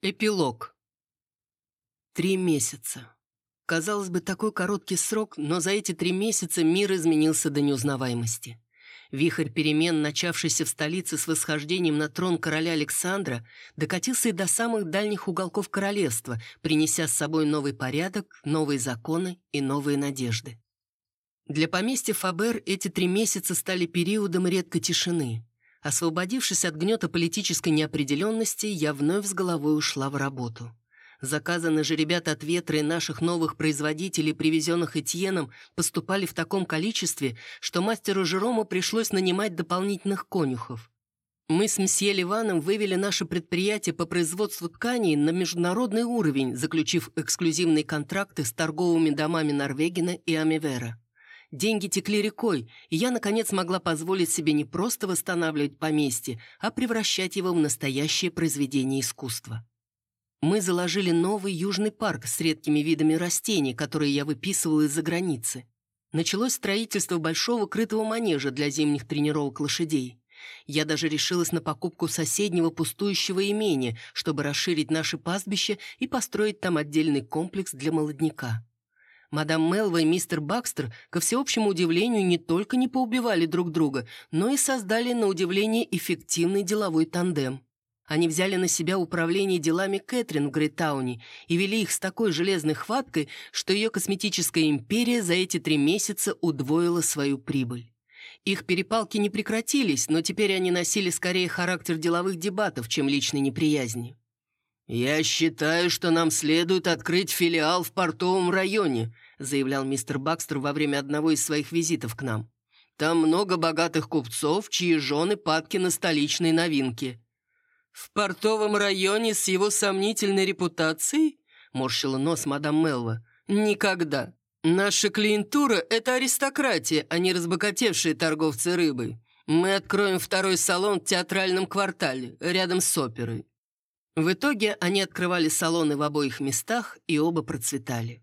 Эпилог. Три месяца. Казалось бы, такой короткий срок, но за эти три месяца мир изменился до неузнаваемости. Вихрь перемен, начавшийся в столице с восхождением на трон короля Александра, докатился и до самых дальних уголков королевства, принеся с собой новый порядок, новые законы и новые надежды. Для поместья Фабер эти три месяца стали периодом редкой тишины. Освободившись от гнета политической неопределенности, я вновь с головой ушла в работу. Заказанные же ребята от ветра и наших новых производителей, привезенных Этьеном, поступали в таком количестве, что мастеру Жерому пришлось нанимать дополнительных конюхов. Мы с мсье Ливаном вывели наше предприятие по производству тканей на международный уровень, заключив эксклюзивные контракты с торговыми домами Норвегина и Амивера. Деньги текли рекой, и я, наконец, могла позволить себе не просто восстанавливать поместье, а превращать его в настоящее произведение искусства. Мы заложили новый южный парк с редкими видами растений, которые я выписывала из-за границы. Началось строительство большого крытого манежа для зимних тренировок лошадей. Я даже решилась на покупку соседнего пустующего имения, чтобы расширить наше пастбище и построить там отдельный комплекс для молодняка. Мадам Мелва и мистер Бакстер, ко всеобщему удивлению, не только не поубивали друг друга, но и создали, на удивление, эффективный деловой тандем. Они взяли на себя управление делами Кэтрин в Грейтауне и вели их с такой железной хваткой, что ее косметическая империя за эти три месяца удвоила свою прибыль. Их перепалки не прекратились, но теперь они носили скорее характер деловых дебатов, чем личной неприязни. «Я считаю, что нам следует открыть филиал в портовом районе», заявлял мистер Бакстер во время одного из своих визитов к нам. «Там много богатых купцов, чьи жены падки на столичные новинки». «В портовом районе с его сомнительной репутацией?» морщила нос мадам Мелва. «Никогда. Наша клиентура — это аристократия, а не разбогатевшие торговцы рыбой. Мы откроем второй салон в театральном квартале, рядом с оперой. В итоге они открывали салоны в обоих местах, и оба процветали.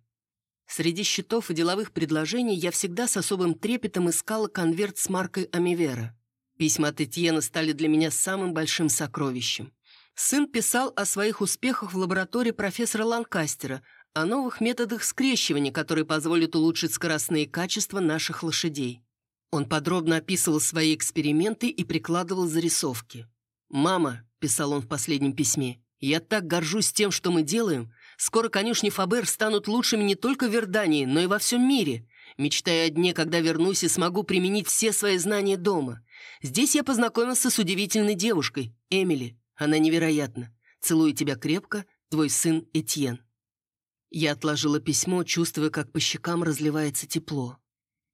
Среди счетов и деловых предложений я всегда с особым трепетом искала конверт с маркой Амивера. Письма от Этьена стали для меня самым большим сокровищем. Сын писал о своих успехах в лаборатории профессора Ланкастера, о новых методах скрещивания, которые позволят улучшить скоростные качества наших лошадей. Он подробно описывал свои эксперименты и прикладывал зарисовки. «Мама», — писал он в последнем письме, я так горжусь тем, что мы делаем. Скоро конюшни Фабер станут лучшими не только в Вердании, но и во всем мире. Мечтаю о дне, когда вернусь и смогу применить все свои знания дома. Здесь я познакомился с удивительной девушкой, Эмили. Она невероятна. Целую тебя крепко, твой сын Этьен. Я отложила письмо, чувствуя, как по щекам разливается тепло.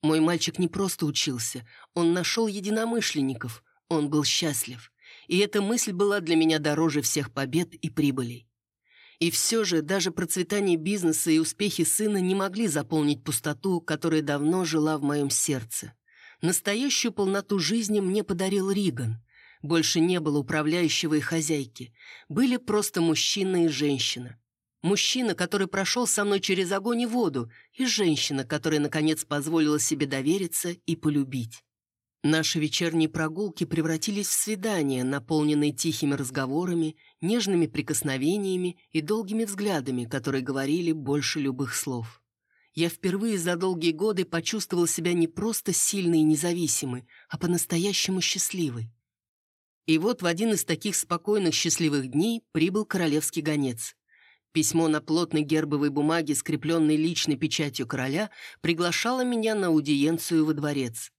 Мой мальчик не просто учился, он нашел единомышленников, он был счастлив и эта мысль была для меня дороже всех побед и прибылей. И все же даже процветание бизнеса и успехи сына не могли заполнить пустоту, которая давно жила в моем сердце. Настоящую полноту жизни мне подарил Риган. Больше не было управляющего и хозяйки. Были просто мужчина и женщина. Мужчина, который прошел со мной через огонь и воду, и женщина, которая, наконец, позволила себе довериться и полюбить. Наши вечерние прогулки превратились в свидания, наполненные тихими разговорами, нежными прикосновениями и долгими взглядами, которые говорили больше любых слов. Я впервые за долгие годы почувствовал себя не просто сильной и независимой, а по-настоящему счастливой. И вот в один из таких спокойных счастливых дней прибыл королевский гонец. Письмо на плотной гербовой бумаге, скрепленной личной печатью короля, приглашало меня на аудиенцию во дворец.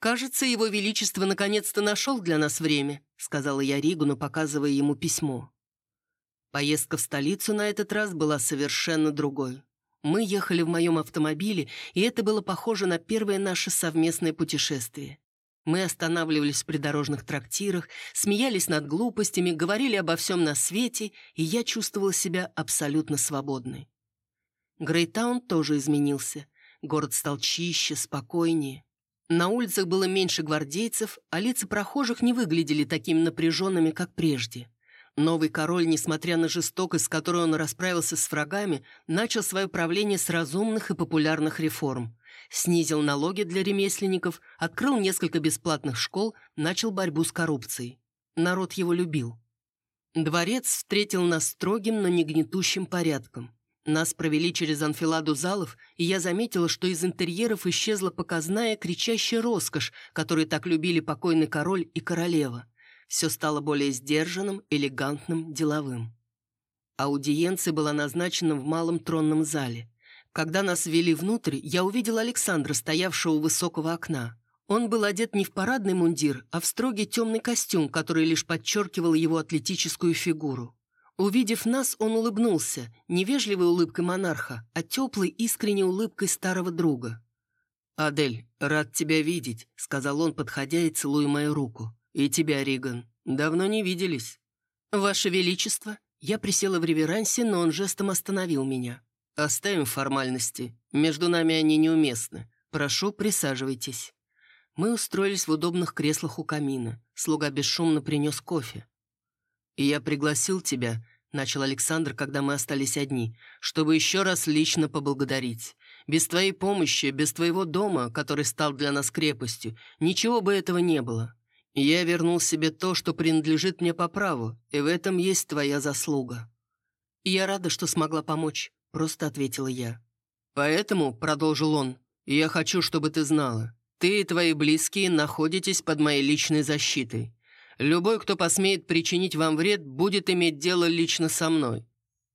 «Кажется, его величество наконец-то нашел для нас время», сказала я Ригуну, показывая ему письмо. Поездка в столицу на этот раз была совершенно другой. Мы ехали в моем автомобиле, и это было похоже на первое наше совместное путешествие. Мы останавливались в придорожных трактирах, смеялись над глупостями, говорили обо всем на свете, и я чувствовала себя абсолютно свободной. Грейтаун тоже изменился. Город стал чище, спокойнее. На улицах было меньше гвардейцев, а лица прохожих не выглядели такими напряженными, как прежде. Новый король, несмотря на жестокость, с которой он расправился с врагами, начал свое правление с разумных и популярных реформ. Снизил налоги для ремесленников, открыл несколько бесплатных школ, начал борьбу с коррупцией. Народ его любил. Дворец встретил нас строгим, но не гнетущим порядком. Нас провели через анфиладу залов, и я заметила, что из интерьеров исчезла показная кричащая роскошь, которую так любили покойный король и королева. Все стало более сдержанным, элегантным, деловым. Аудиенция была назначена в малом тронном зале. Когда нас ввели внутрь, я увидела Александра, стоявшего у высокого окна. Он был одет не в парадный мундир, а в строгий темный костюм, который лишь подчеркивал его атлетическую фигуру. Увидев нас, он улыбнулся, не вежливой улыбкой монарха, а теплой, искренней улыбкой старого друга. «Адель, рад тебя видеть», — сказал он, подходя и целуя мою руку. «И тебя, Риган. Давно не виделись». «Ваше Величество», я присела в реверансе, но он жестом остановил меня. «Оставим формальности. Между нами они неуместны. Прошу, присаживайтесь». Мы устроились в удобных креслах у камина. Слуга бесшумно принес кофе. «И я пригласил тебя», — начал Александр, когда мы остались одни, «чтобы еще раз лично поблагодарить. Без твоей помощи, без твоего дома, который стал для нас крепостью, ничего бы этого не было. Я вернул себе то, что принадлежит мне по праву, и в этом есть твоя заслуга». «Я рада, что смогла помочь», — просто ответила я. «Поэтому», — продолжил он, — «я хочу, чтобы ты знала, ты и твои близкие находитесь под моей личной защитой. Любой, кто посмеет причинить вам вред, будет иметь дело лично со мной.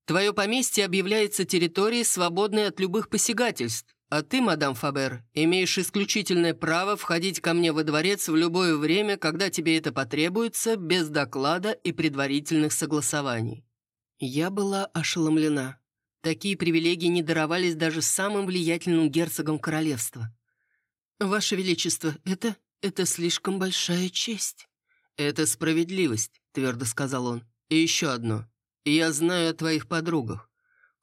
Твое поместье объявляется территорией, свободной от любых посягательств, а ты, мадам Фабер, имеешь исключительное право входить ко мне во дворец в любое время, когда тебе это потребуется, без доклада и предварительных согласований». Я была ошеломлена. Такие привилегии не даровались даже самым влиятельным герцогам королевства. «Ваше Величество, это... это слишком большая честь». «Это справедливость», — твердо сказал он. «И еще одно. Я знаю о твоих подругах».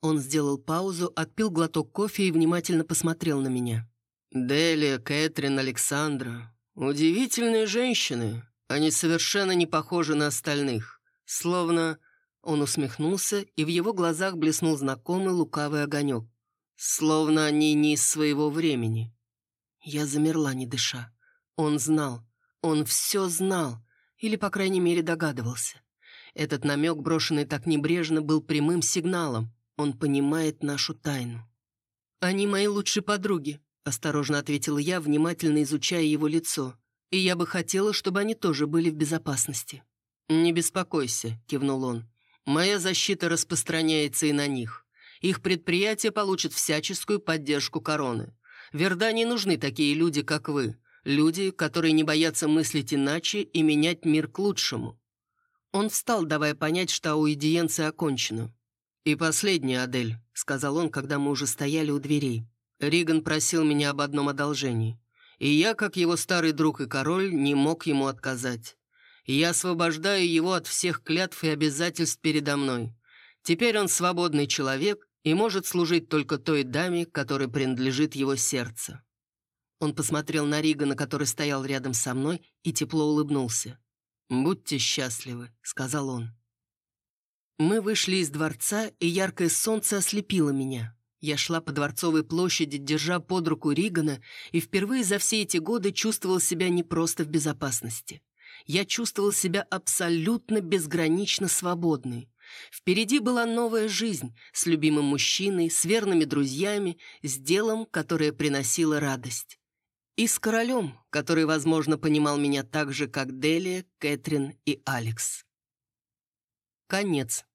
Он сделал паузу, отпил глоток кофе и внимательно посмотрел на меня. «Делия, Кэтрин, Александра. Удивительные женщины. Они совершенно не похожи на остальных. Словно...» Он усмехнулся, и в его глазах блеснул знакомый лукавый огонек. «Словно они не из своего времени». Я замерла, не дыша. Он знал. Он все знал. Или, по крайней мере, догадывался. Этот намек, брошенный так небрежно, был прямым сигналом. Он понимает нашу тайну. «Они мои лучшие подруги», — осторожно ответила я, внимательно изучая его лицо. «И я бы хотела, чтобы они тоже были в безопасности». «Не беспокойся», — кивнул он. «Моя защита распространяется и на них. Их предприятие получит всяческую поддержку короны. Вердане нужны такие люди, как вы. Люди, которые не боятся мыслить иначе и менять мир к лучшему». Он встал, давая понять, что аудиенция окончена. «И последнее, Адель», — сказал он, когда мы уже стояли у дверей. Риган просил меня об одном одолжении. И я, как его старый друг и король, не мог ему отказать. Я освобождаю его от всех клятв и обязательств передо мной. Теперь он свободный человек и может служить только той даме, которой принадлежит его сердце». Он посмотрел на Ригана, который стоял рядом со мной, и тепло улыбнулся. «Будьте счастливы», — сказал он. Мы вышли из дворца, и яркое солнце ослепило меня. Я шла по Дворцовой площади, держа под руку Ригана, и впервые за все эти годы чувствовал себя не просто в безопасности. Я чувствовал себя абсолютно безгранично свободной. Впереди была новая жизнь с любимым мужчиной, с верными друзьями, с делом, которое приносило радость. И с королем, который, возможно, понимал меня так же, как Делия, Кэтрин и Алекс. Конец.